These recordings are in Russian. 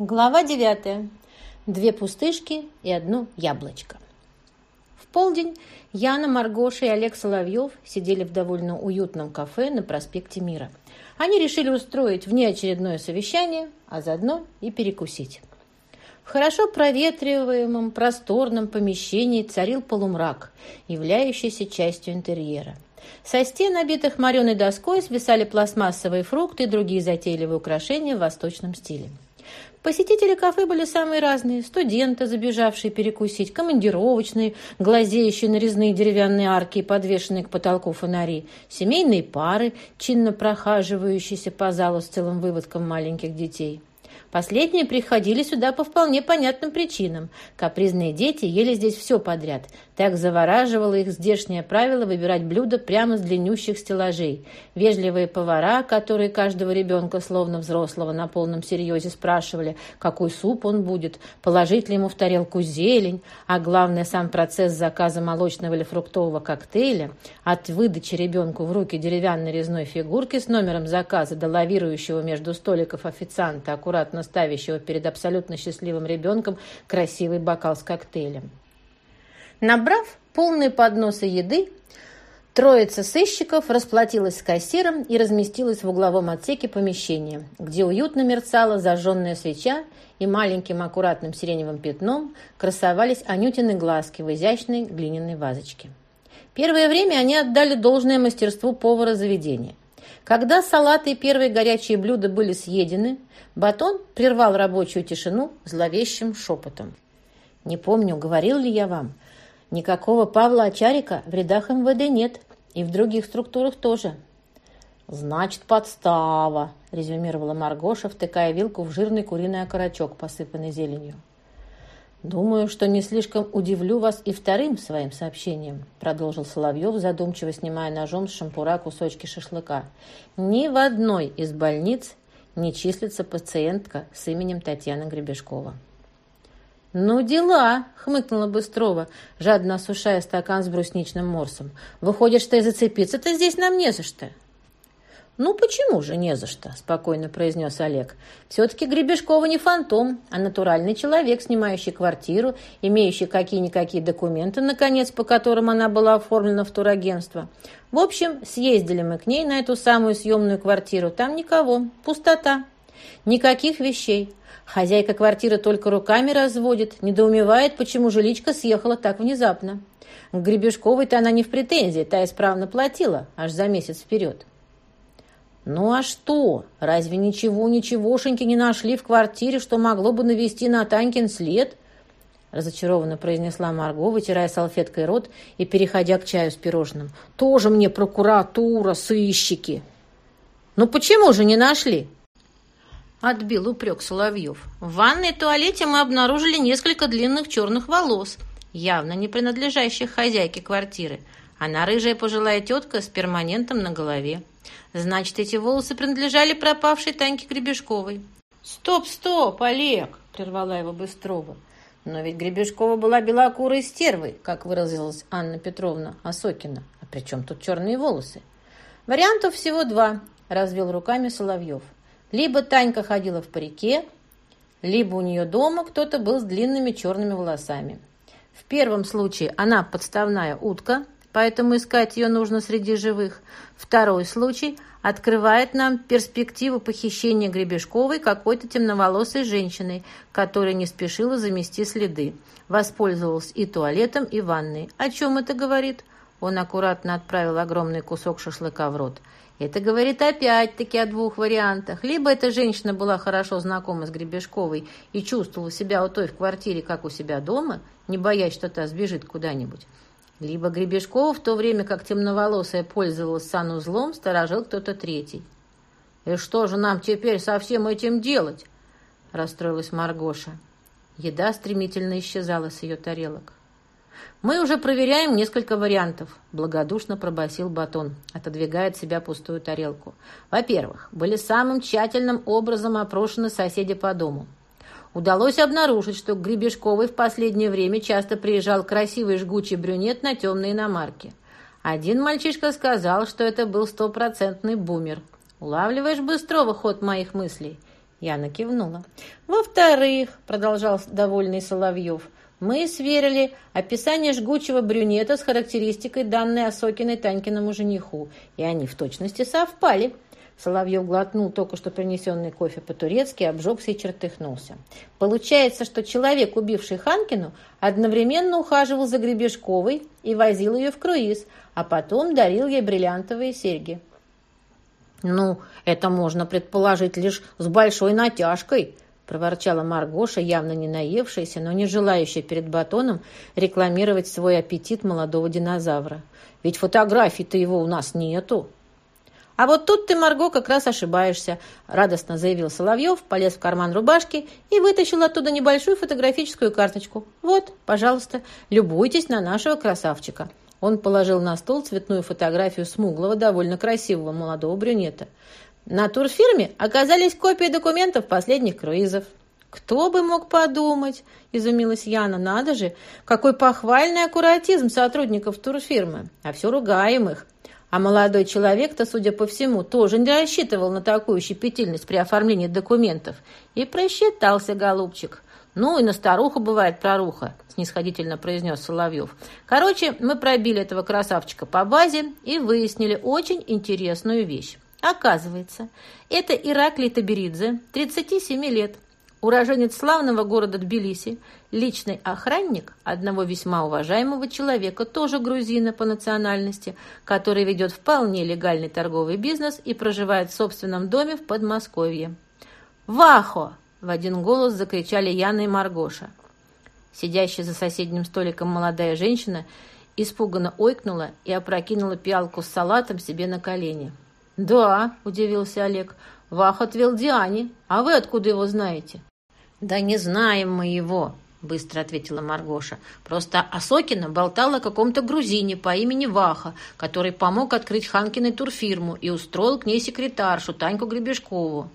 Глава девятая. Две пустышки и одно яблочко. В полдень Яна, Маргоша и Олег Соловьев сидели в довольно уютном кафе на проспекте Мира. Они решили устроить внеочередное совещание, а заодно и перекусить. В хорошо проветриваемом просторном помещении царил полумрак, являющийся частью интерьера. Со стен, набитых мореной доской, свисали пластмассовые фрукты и другие затейливые украшения в восточном стиле. Посетители кафе были самые разные. Студенты, забежавшие перекусить, командировочные, глазеющие на резные деревянные арки и подвешенные к потолку фонари, семейные пары, чинно прохаживающиеся по залу с целым выводком маленьких детей. Последние приходили сюда по вполне понятным причинам. Капризные дети ели здесь все подряд. Так завораживало их здешнее правило выбирать блюда прямо с длиннющих стеллажей. Вежливые повара, которые каждого ребенка, словно взрослого, на полном серьезе спрашивали, какой суп он будет, положить ли ему в тарелку зелень, а главное, сам процесс заказа молочного или фруктового коктейля, от выдачи ребенку в руки деревянной резной фигурки с номером заказа до лавирующего между столиков официанта, аккуратно ставящего перед абсолютно счастливым ребенком красивый бокал с коктейлем. Набрав полные подносы еды, Троица сыщиков расплатилась с кассиром и разместилась в угловом отсеке помещения, где уютно мерцала зажженная свеча и маленьким аккуратным сиреневым пятном красовались Анютины глазки в изящной глиняной вазочке. Первое время они отдали должное мастерству повара заведения. Когда салаты и первые горячие блюда были съедены, Батон прервал рабочую тишину зловещим шепотом. «Не помню, говорил ли я вам, никакого Павла Очарика в рядах МВД нет, и в других структурах тоже». «Значит, подстава», — резюмировала Маргоша, втыкая вилку в жирный куриный окорочок, посыпанный зеленью. «Думаю, что не слишком удивлю вас и вторым своим сообщением», продолжил Соловьев, задумчиво снимая ножом с шампура кусочки шашлыка. «Ни в одной из больниц не числится пациентка с именем Татьяна Гребешкова». «Ну, дела!» — хмыкнула Быстрова, жадно осушая стакан с брусничным морсом. «Выходит, что и зацепиться-то здесь нам не за что». «Ну, почему же не за что?» – спокойно произнес Олег. «Все-таки Гребешкова не фантом, а натуральный человек, снимающий квартиру, имеющий какие-никакие документы, наконец, по которым она была оформлена в турагентство. В общем, съездили мы к ней на эту самую съемную квартиру. Там никого, пустота, никаких вещей. Хозяйка квартиры только руками разводит, недоумевает, почему жиличка съехала так внезапно. К Гребешковой-то она не в претензии, та исправно платила, аж за месяц вперед». «Ну а что? Разве ничего-ничегошеньки не нашли в квартире, что могло бы навести на Танькин след?» разочарованно произнесла Марго, вытирая салфеткой рот и переходя к чаю с пирожным. «Тоже мне прокуратура, сыщики!» «Ну почему же не нашли?» Отбил упрек Соловьев. «В ванной и туалете мы обнаружили несколько длинных черных волос, явно не принадлежащих хозяйке квартиры. Она рыжая пожилая тетка с перманентом на голове. Значит, эти волосы принадлежали пропавшей Таньке Гребешковой. «Стоп, стоп, Олег!» – прервала его Быстрова. «Но ведь Гребешкова была белокурой стервой, как выразилась Анна Петровна Осокина. А при чем тут черные волосы?» «Вариантов всего два», – развел руками Соловьев. «Либо Танька ходила в парике, либо у нее дома кто-то был с длинными черными волосами. В первом случае она подставная утка – поэтому искать ее нужно среди живых. Второй случай открывает нам перспективу похищения Гребешковой какой-то темноволосой женщиной, которая не спешила замести следы. Воспользовалась и туалетом, и ванной. О чем это говорит? Он аккуратно отправил огромный кусок шашлыка в рот. Это говорит опять-таки о двух вариантах. Либо эта женщина была хорошо знакома с Гребешковой и чувствовала себя у той в квартире, как у себя дома, не боясь, что та сбежит куда-нибудь. Либо Гребешков, в то время как темноволосая пользовалась санузлом, сторожил кто-то третий. «И что же нам теперь со всем этим делать?» – расстроилась Маргоша. Еда стремительно исчезала с ее тарелок. «Мы уже проверяем несколько вариантов», – благодушно пробасил Батон, отодвигая от себя пустую тарелку. «Во-первых, были самым тщательным образом опрошены соседи по дому. Удалось обнаружить, что к Гребешковой в последнее время часто приезжал красивый жгучий брюнет на темной иномарке. Один мальчишка сказал, что это был стопроцентный бумер. Улавливаешь быстрого ход моих мыслей? Яна кивнула. «Во-вторых», — продолжал довольный Соловьев, «мы сверили описание жгучего брюнета с характеристикой, данной Осокиной Танькиному жениху, и они в точности совпали». Соловьев глотнул только что принесенный кофе по-турецки, обжегся и чертыхнулся. Получается, что человек, убивший Ханкину, одновременно ухаживал за Гребешковой и возил ее в круиз, а потом дарил ей бриллиантовые серьги. «Ну, это можно предположить лишь с большой натяжкой», проворчала Маргоша, явно не наевшаяся, но не желающая перед батоном рекламировать свой аппетит молодого динозавра. «Ведь фотографий-то его у нас нету». «А вот тут ты, Марго, как раз ошибаешься», – радостно заявил Соловьев, полез в карман рубашки и вытащил оттуда небольшую фотографическую карточку. «Вот, пожалуйста, любуйтесь на нашего красавчика». Он положил на стол цветную фотографию смуглого, довольно красивого молодого брюнета. На турфирме оказались копии документов последних круизов. «Кто бы мог подумать?» – изумилась Яна. «Надо же! Какой похвальный аккуратизм сотрудников турфирмы! А все ругаем их. А молодой человек-то, судя по всему, тоже не рассчитывал на такую щепетильность при оформлении документов. И просчитался, голубчик. «Ну и на старуху бывает проруха», – снисходительно произнес Соловьев. «Короче, мы пробили этого красавчика по базе и выяснили очень интересную вещь. Оказывается, это Ираклий Таберидзе, 37 лет, уроженец славного города Тбилиси, личный охранник одного весьма уважаемого человека, тоже грузина по национальности, который ведет вполне легальный торговый бизнес и проживает в собственном доме в Подмосковье. «Вахо!» В один голос закричали Яна и Маргоша. Сидящая за соседним столиком молодая женщина испуганно ойкнула и опрокинула пиалку с салатом себе на колени. «Да», — удивился Олег, — «Вах отвел Диане. А вы откуда его знаете?» «Да не знаем мы его», — быстро ответила Маргоша. «Просто Осокина болтала о каком-то грузине по имени Ваха, который помог открыть Ханкиной турфирму и устроил к ней секретаршу Таньку Гребешкову.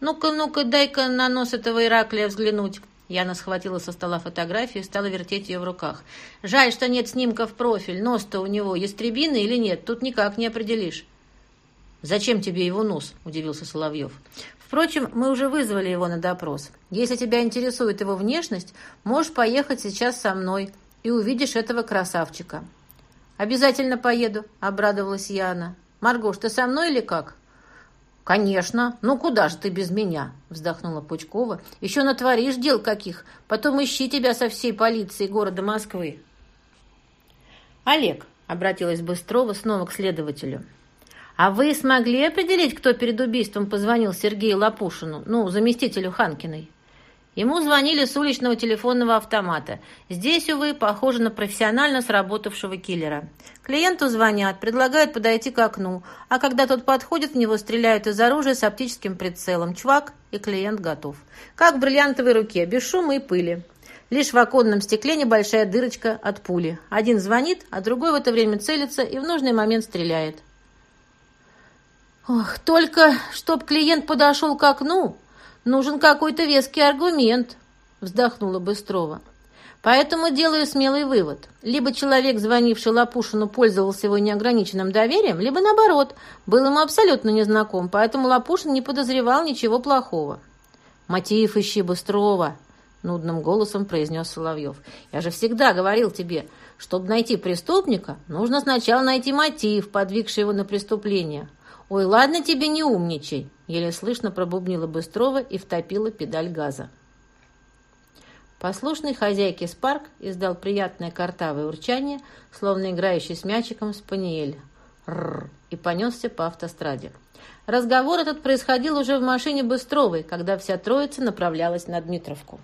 «Ну-ка, ну-ка, дай-ка на нос этого Ираклия взглянуть». Яна схватила со стола фотографию и стала вертеть ее в руках. «Жаль, что нет снимка в профиль. Нос-то у него ястребиный или нет, тут никак не определишь». «Зачем тебе его нос?» – удивился Соловьев. «Впрочем, мы уже вызвали его на допрос. Если тебя интересует его внешность, можешь поехать сейчас со мной и увидишь этого красавчика». «Обязательно поеду», – обрадовалась Яна. «Маргош, ты со мной или как?» «Конечно. Ну куда же ты без меня?» – вздохнула Пучкова. «Еще натворишь дел каких. Потом ищи тебя со всей полицией города Москвы». «Олег», – обратилась Быстрова снова к следователю. «А вы смогли определить, кто перед убийством позвонил Сергею Лопушину, ну, заместителю Ханкиной?» Ему звонили с уличного телефонного автомата. Здесь, увы, похоже на профессионально сработавшего киллера. Клиенту звонят, предлагают подойти к окну, а когда тот подходит, в него стреляют из оружия с оптическим прицелом. Чувак, и клиент готов. Как в бриллиантовой руке, без шума и пыли. Лишь в оконном стекле небольшая дырочка от пули. Один звонит, а другой в это время целится и в нужный момент стреляет. Ох, только чтоб клиент подошел к окну, нужен какой-то веский аргумент, вздохнула Быстрова. Поэтому делаю смелый вывод. Либо человек, звонивший Лапушину, пользовался его неограниченным доверием, либо наоборот, был ему абсолютно незнаком, поэтому Лапушин не подозревал ничего плохого. «Мотив ищи Быстрова», — нудным голосом произнес Соловьев. «Я же всегда говорил тебе, чтобы найти преступника, нужно сначала найти мотив, подвигший его на преступление. «Ой, ладно тебе, не умничай!» Еле слышно пробубнила Быстрова и втопила педаль газа. Послушный хозяйке Спарк издал приятное картавое урчание, словно играющий с мячиком спаниель. Рррр, и понесся по автостраде. Разговор этот происходил уже в машине Быстровой, когда вся троица направлялась на Дмитровку.